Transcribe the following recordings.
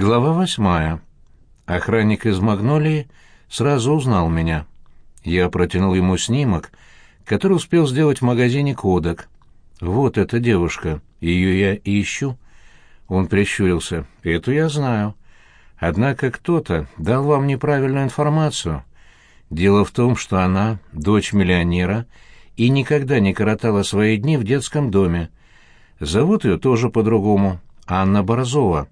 Глава восьмая. Охранник из «Магнолии» сразу узнал меня. Я протянул ему снимок, который успел сделать в магазине «Кодек». «Вот эта девушка, ее я ищу». Он прищурился. «Эту я знаю. Однако кто-то дал вам неправильную информацию. Дело в том, что она дочь миллионера и никогда не коротала свои дни в детском доме. Зовут ее тоже по-другому — Анна Борзова».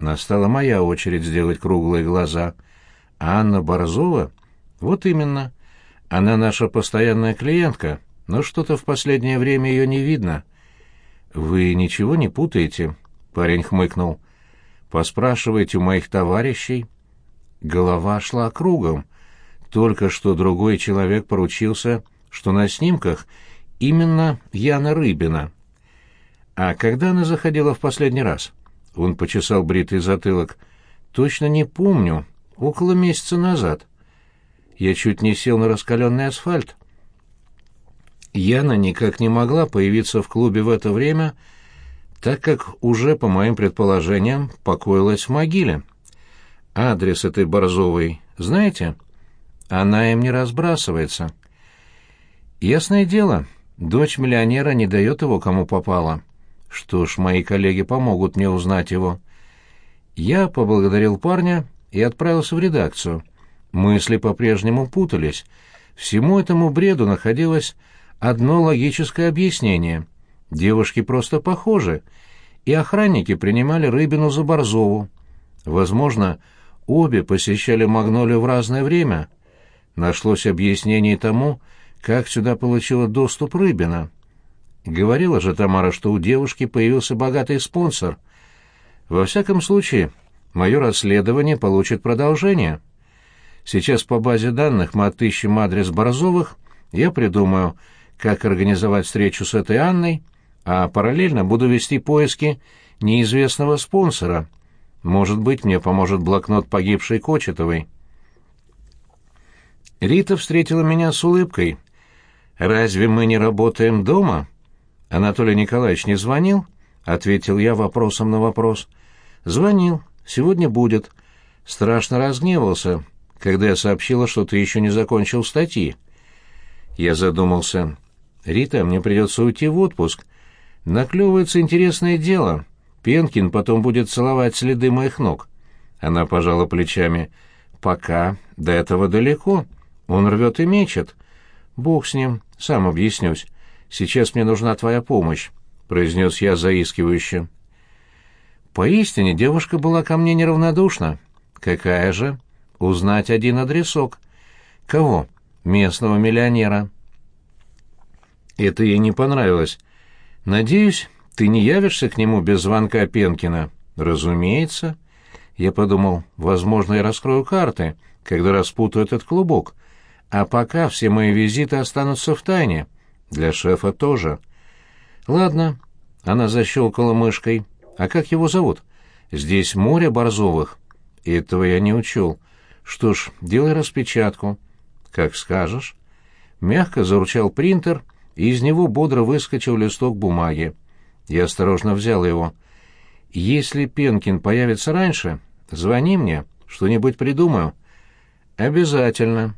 Настала моя очередь сделать круглые глаза. Анна Борзова? Вот именно. Она наша постоянная клиентка, но что-то в последнее время ее не видно. Вы ничего не путаете? Парень хмыкнул. Поспрашивайте у моих товарищей. Голова шла кругом. Только что другой человек поручился, что на снимках именно Яна Рыбина. А когда она заходила в последний раз? — он почесал бритый затылок. «Точно не помню. Около месяца назад. Я чуть не сел на раскаленный асфальт». Яна никак не могла появиться в клубе в это время, так как уже, по моим предположениям, покоилась в могиле. Адрес этой Борзовой знаете? Она им не разбрасывается. Ясное дело, дочь миллионера не дает его кому попало. Что ж, мои коллеги помогут мне узнать его. Я поблагодарил парня и отправился в редакцию. Мысли по-прежнему путались. Всему этому бреду находилось одно логическое объяснение. Девушки просто похожи, и охранники принимали Рыбину за Борзову. Возможно, обе посещали Магнолию в разное время. Нашлось объяснение тому, как сюда получила доступ Рыбина. Говорила же Тамара, что у девушки появился богатый спонсор. Во всяком случае, мое расследование получит продолжение. Сейчас по базе данных мы отыщем адрес Борзовых, я придумаю, как организовать встречу с этой Анной, а параллельно буду вести поиски неизвестного спонсора. Может быть, мне поможет блокнот погибшей Кочетовой. Рита встретила меня с улыбкой. «Разве мы не работаем дома?» Анатолий Николаевич не звонил? Ответил я вопросом на вопрос. Звонил. Сегодня будет. Страшно разгневался, когда я сообщила, что ты еще не закончил статьи. Я задумался. Рита, мне придется уйти в отпуск. Наклевывается интересное дело. Пенкин потом будет целовать следы моих ног. Она пожала плечами. Пока до этого далеко. Он рвет и мечет. Бог с ним, сам объяснюсь. Сейчас мне нужна твоя помощь», — произнес я заискивающе. Поистине девушка была ко мне неравнодушна. «Какая же?» «Узнать один адресок». «Кого?» «Местного миллионера». Это ей не понравилось. «Надеюсь, ты не явишься к нему без звонка Пенкина?» «Разумеется». Я подумал, возможно, я раскрою карты, когда распутаю этот клубок. А пока все мои визиты останутся в тайне». Для шефа тоже. Ладно, она защелкала мышкой. А как его зовут? Здесь море Борзовых. Этого я не учел. Что ж, делай распечатку. Как скажешь. Мягко заручал принтер, и из него бодро выскочил листок бумаги. Я осторожно взял его. Если Пенкин появится раньше, звони мне, что-нибудь придумаю. Обязательно.